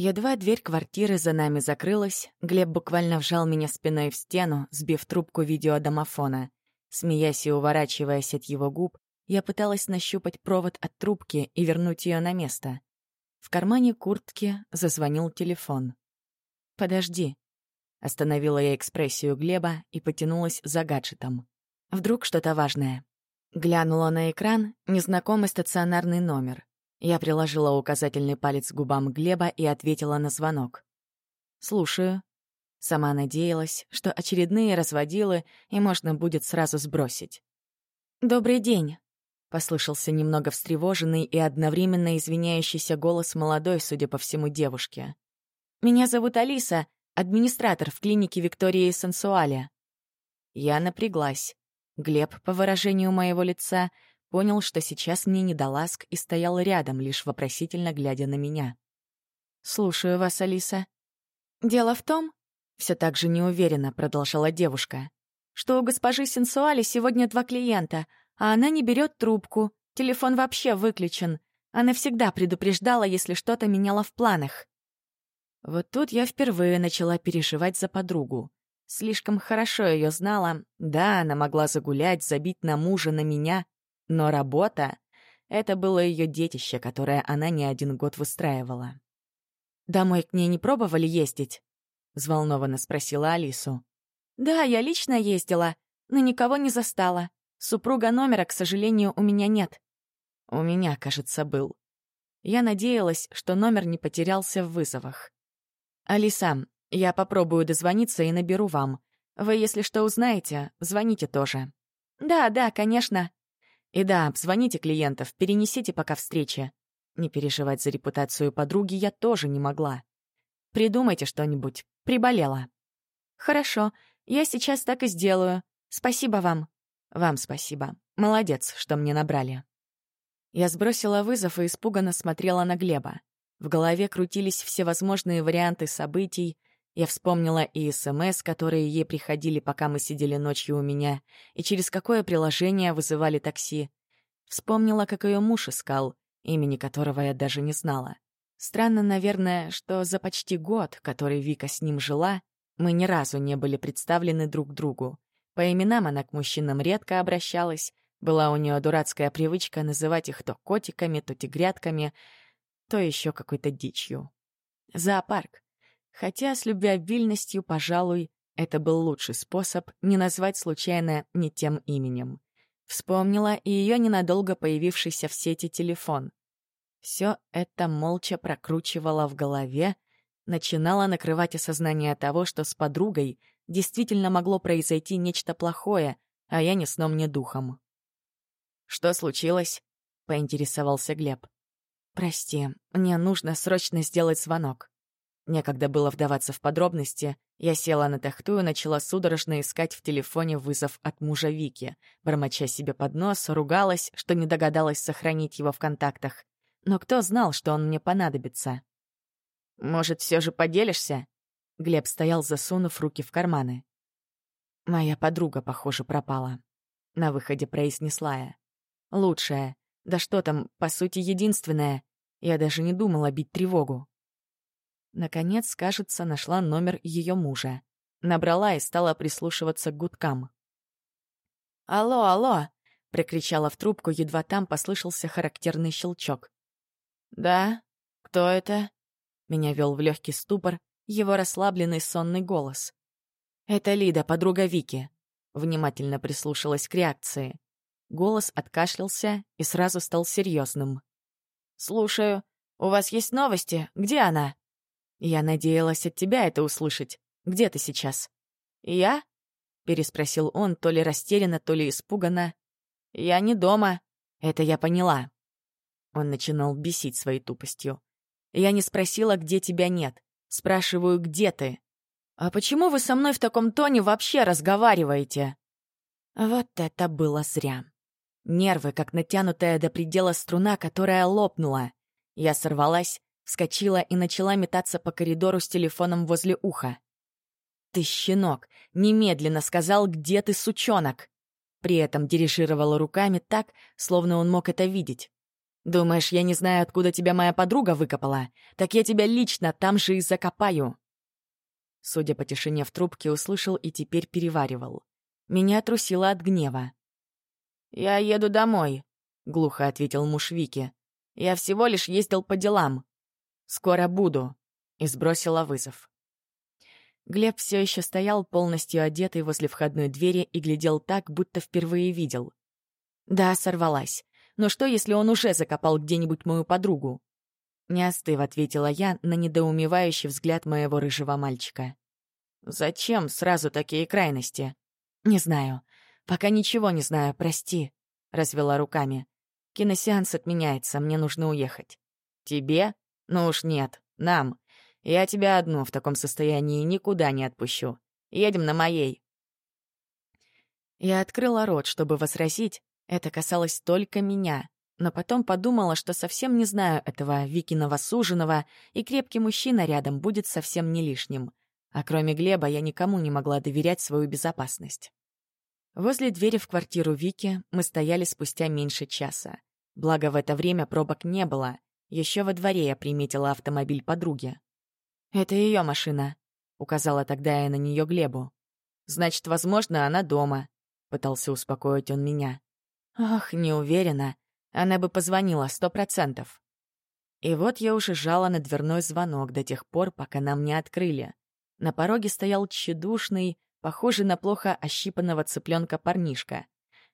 Едва дверь квартиры за нами закрылась, Глеб буквально вжал меня спиной в стену, сбив трубку видеодомофона. Смеясь и уворачиваясь от его губ, я пыталась нащупать провод от трубки и вернуть ее на место. В кармане куртки зазвонил телефон. «Подожди». Остановила я экспрессию Глеба и потянулась за гаджетом. Вдруг что-то важное. Глянула на экран незнакомый стационарный номер. Я приложила указательный палец к губам Глеба и ответила на звонок. «Слушаю». Сама надеялась, что очередные разводилы и можно будет сразу сбросить. «Добрый день», — послышался немного встревоженный и одновременно извиняющийся голос молодой, судя по всему, девушки. «Меня зовут Алиса, администратор в клинике Виктории Сенсуаля». Я напряглась. Глеб, по выражению моего лица, Понял, что сейчас мне не до ласк, и стоял рядом, лишь вопросительно глядя на меня. «Слушаю вас, Алиса». «Дело в том...» — все так же неуверенно продолжала девушка, что у госпожи Сенсуали сегодня два клиента, а она не берет трубку, телефон вообще выключен. Она всегда предупреждала, если что-то меняло в планах. Вот тут я впервые начала переживать за подругу. Слишком хорошо ее знала. Да, она могла загулять, забить на мужа, на меня, но работа — это было ее детище, которое она не один год выстраивала. «Домой к ней не пробовали ездить?» — взволнованно спросила Алису. «Да, я лично ездила, но никого не застала. Супруга номера, к сожалению, у меня нет». «У меня, кажется, был». Я надеялась, что номер не потерялся в вызовах. «Алиса, я попробую дозвониться и наберу вам. Вы, если что узнаете, звоните тоже». «Да, да, конечно», и да, обзвоните клиентов, перенесите пока встречи. Не переживать за репутацию подруги я тоже не могла. Придумайте что-нибудь. Приболела. Хорошо, я сейчас так и сделаю. Спасибо вам. Вам спасибо. Молодец, что мне набрали. Я сбросила вызов и испуганно смотрела на Глеба. В голове крутились всевозможные варианты событий, я вспомнила и СМС, которые ей приходили, пока мы сидели ночью у меня, и через какое приложение вызывали такси. Вспомнила, как ее муж искал, имени которого я даже не знала. Странно, наверное, что за почти год, который Вика с ним жила, мы ни разу не были представлены друг другу. По именам она к мужчинам редко обращалась, была у нее дурацкая привычка называть их то котиками, то тигрятками, то еще какой-то дичью. Зоопарк. Хотя с любвеобильностью, пожалуй, это был лучший способ не назвать случайно не тем именем. Вспомнила и ее ненадолго появившийся в сети телефон. Все это молча прокручивала в голове, начинала накрывать осознание того, что с подругой действительно могло произойти нечто плохое, а я ни сном, ни духом. «Что случилось?» — поинтересовался Глеб. «Прости, мне нужно срочно сделать звонок». Некогда было вдаваться в подробности. Я села на тахту и начала судорожно искать в телефоне вызов от мужа Вики, бормоча себе под нос, ругалась, что не догадалась сохранить его в контактах. Но кто знал, что он мне понадобится? «Может, все же поделишься?» Глеб стоял, засунув руки в карманы. «Моя подруга, похоже, пропала», — на выходе произнесла я. «Лучшая. Да что там, по сути, единственная. Я даже не думала бить тревогу». Наконец, кажется, нашла номер ее мужа. Набрала и стала прислушиваться к гудкам. «Алло, алло!» — прокричала в трубку, едва там послышался характерный щелчок. «Да? Кто это?» Меня вел в легкий ступор его расслабленный сонный голос. «Это Лида, подруга Вики», — внимательно прислушалась к реакции. Голос откашлялся и сразу стал серьезным. «Слушаю. У вас есть новости? Где она?» «Я надеялась от тебя это услышать. Где ты сейчас?» «Я?» — переспросил он, то ли растерянно, то ли испуганно. «Я не дома. Это я поняла». Он начинал бесить своей тупостью. «Я не спросила, где тебя нет. Спрашиваю, где ты?» «А почему вы со мной в таком тоне вообще разговариваете?» Вот это было зря. Нервы, как натянутая до предела струна, которая лопнула. Я сорвалась, Вскочила и начала метаться по коридору с телефоном возле уха. «Ты, щенок, немедленно сказал, где ты, сучонок!» При этом дирижировала руками так, словно он мог это видеть. Думаешь, я не знаю, откуда тебя моя подруга выкопала? Так я тебя лично там же и закопаю!» Судя по тишине в трубке, услышал и теперь переваривал. Меня трусило от гнева. «Я еду домой», — глухо ответил муж Вики. «Я всего лишь ездил по делам. Скоро буду», — и сбросила вызов. Глеб все еще стоял полностью одетый возле входной двери и глядел так, будто впервые видел. Да, сорвалась. Но что, если он уже закопал где-нибудь мою подругу? Не остыв, ответила я на недоумевающий взгляд моего рыжего мальчика. «Зачем сразу такие крайности?» «Не знаю. Пока ничего не знаю, прости», — развела руками. «Киносеанс отменяется, мне нужно уехать». «Тебе? Ну уж нет, нам. Я тебя одну в таком состоянии никуда не отпущу. Едем на моей». Я открыла рот, чтобы возразить. Это касалось только меня. Но потом подумала, что совсем не знаю этого Викиного суженого, и крепкий мужчина рядом будет совсем не лишним. А кроме Глеба я никому не могла доверять свою безопасность. Возле двери в квартиру Вики мы стояли спустя меньше часа. Благо, в это время пробок не было. Еще во дворе я приметила автомобиль подруги. «Это ее машина», — указала тогда я на нее Глебу. «Значит, возможно, она дома», — пытался успокоить он меня. «Ах, не уверена. Она бы позвонила, сто процентов». И вот я уже жала на дверной звонок до тех пор, пока нам не открыли. На пороге стоял тщедушный, похожий на плохо ощипанного цыпленка парнишка.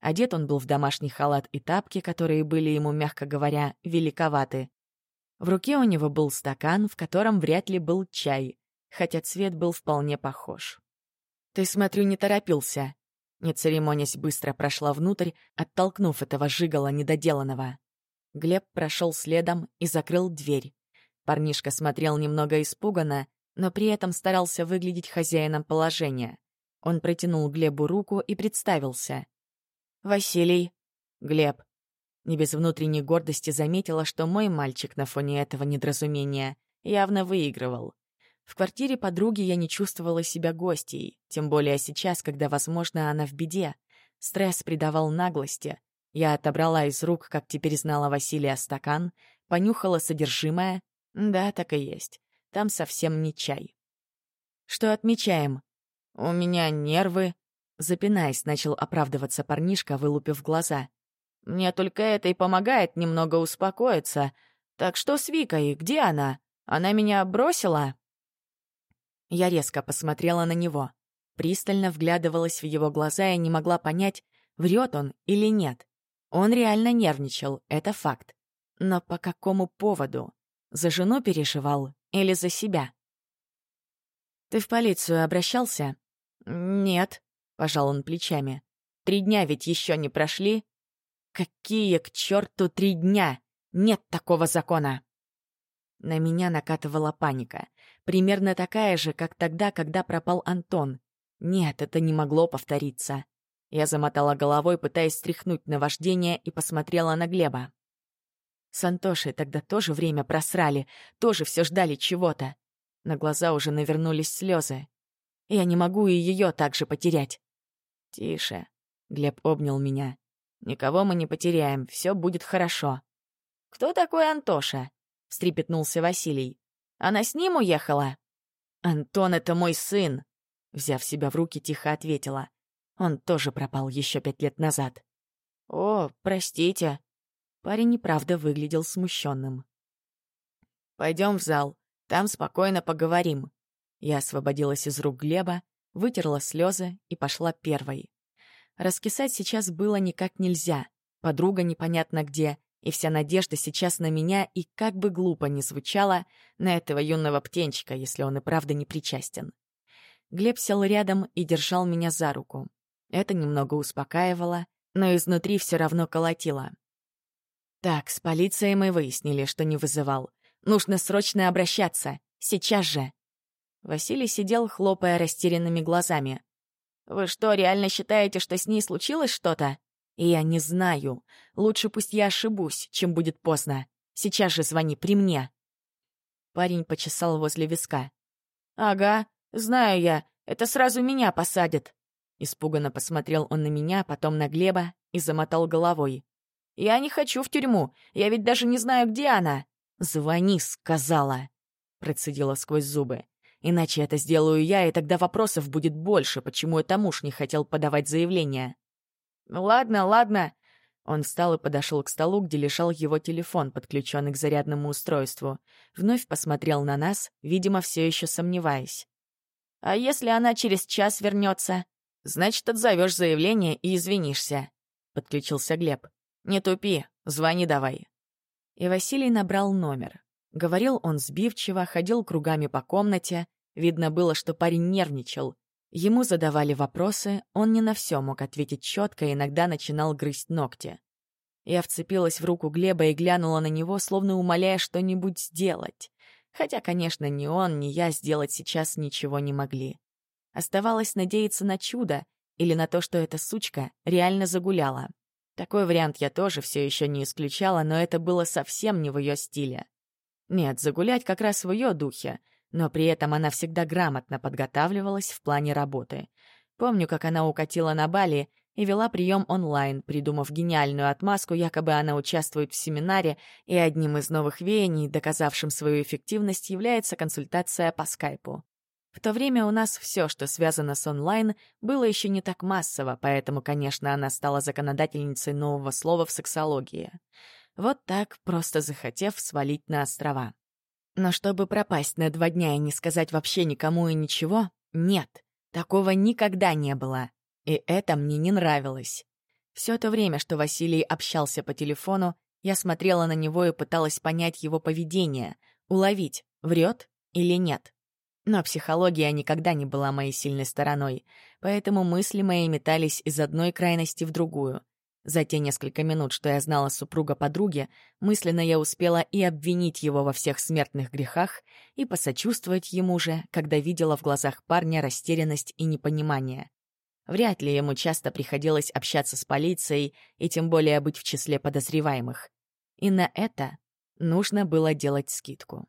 Одет он был в домашний халат и тапки, которые были ему, мягко говоря, великоваты. В руке у него был стакан, в котором вряд ли был чай, хотя цвет был вполне похож. «Ты, смотрю, не торопился», не церемонясь, быстро прошла внутрь, оттолкнув этого жигала недоделанного. Глеб прошел следом и закрыл дверь. Парнишка смотрел немного испуганно, но при этом старался выглядеть хозяином положения. Он протянул Глебу руку и представился. «Василий». «Глеб». Не без внутренней гордости заметила, что мой мальчик на фоне этого недоразумения явно выигрывал. В квартире подруги я не чувствовала себя гостьей, тем более сейчас, когда, возможно, она в беде. Стресс придавал наглости. Я отобрала из рук, как теперь знала Василия, стакан, понюхала содержимое. Да, так и есть. Там совсем не чай. «Что отмечаем?» «У меня нервы», — запинаясь, начал оправдываться парнишка, вылупив глаза. «Мне только это и помогает немного успокоиться. Так что с Викой? Где она? Она меня бросила?» Я резко посмотрела на него. Пристально вглядывалась в его глаза и не могла понять, врет он или нет. Он реально нервничал, это факт. Но по какому поводу? За жену переживал или за себя? «Ты в полицию обращался?» «Нет», — пожал он плечами. «Три дня ведь еще не прошли?» «Какие к черту три дня? Нет такого закона!» На меня накатывала паника. Примерно такая же, как тогда, когда пропал Антон. Нет, это не могло повториться. Я замотала головой, пытаясь стряхнуть наваждение, и посмотрела на Глеба. С Антошей тогда тоже время просрали, тоже все ждали чего-то. На глаза уже навернулись слезы. Я не могу и ее также потерять. «Тише», — Глеб обнял меня. «Никого мы не потеряем, все будет хорошо». «Кто такой Антоша?» — встрепетнулся Василий. «Она с ним уехала?» «Антон — это мой сын», — взяв себя в руки, тихо ответила. Он тоже пропал еще пять лет назад. «О, простите». Парень неправда выглядел смущенным. Пойдем в зал. Там спокойно поговорим». Я освободилась из рук Глеба, вытерла слезы и пошла первой. Раскисать сейчас было никак нельзя. Подруга непонятно где, и вся надежда сейчас на меня, и как бы глупо ни звучало, на этого юного птенчика, если он и правда не причастен. Глеб сел рядом и держал меня за руку. Это немного успокаивало, но изнутри все равно колотило. Так, с полицией мы выяснили, что не вызывал. Нужно срочно обращаться. Сейчас же!» Василий сидел, хлопая растерянными глазами. «Вы что, реально считаете, что с ней случилось что-то?» «Я не знаю. Лучше пусть я ошибусь, чем будет поздно. Сейчас же звони при мне». Парень почесал возле виска. «Ага, знаю я. Это сразу меня посадят». Испуганно посмотрел он на меня, потом на Глеба и замотал головой. Я не хочу в тюрьму. Я ведь даже не знаю, где она. Звони, сказала. Процедила сквозь зубы. Иначе это сделаю я, и тогда вопросов будет больше, почему это муж не хотел подавать заявление. Ладно, ладно. Он встал и подошел к столу, где лежал его телефон, подключенный к зарядному устройству. Вновь посмотрел на нас, видимо, все еще сомневаясь. «А если она через час вернется? Значит, отзовешь заявление и извинишься», — подключился Глеб. «Не тупи, звони давай». И Василий набрал номер. Говорил он сбивчиво, ходил кругами по комнате. Видно было, что парень нервничал. Ему задавали вопросы, он не на все мог ответить четко, иногда начинал грызть ногти. Я вцепилась в руку Глеба и глянула на него, словно умоляя что-нибудь сделать. Хотя, конечно, ни он, ни я сделать сейчас ничего не могли. Оставалось надеяться на чудо или на то, что эта сучка реально загуляла. Такой вариант я тоже все еще не исключала, но это было совсем не в ее стиле. Нет, загулять как раз в ее духе, но при этом она всегда грамотно подготавливалась в плане работы. Помню, как она укатила на Бали и вела прием онлайн, придумав гениальную отмазку, якобы она участвует в семинаре, и одним из новых веяний, доказавшим свою эффективность, является консультация по скайпу. В то время у нас все, что связано с онлайн, было еще не так массово, поэтому, конечно, она стала законодательницей нового слова в сексологии. Вот так, просто захотев свалить на острова. Но чтобы пропасть на два дня и не сказать вообще никому и ничего, нет, такого никогда не было. И это мне не нравилось. Все то время, что Василий общался по телефону, я смотрела на него и пыталась понять его поведение, уловить, врет или нет. Но психология никогда не была моей сильной стороной, поэтому мысли мои метались из одной крайности в другую. За те несколько минут, что я знала супруга подруги, мысленно я успела и обвинить его во всех смертных грехах, и посочувствовать ему же, когда видела в глазах парня растерянность и непонимание. Вряд ли ему часто приходилось общаться с полицией и тем более быть в числе подозреваемых. И на это нужно было делать скидку.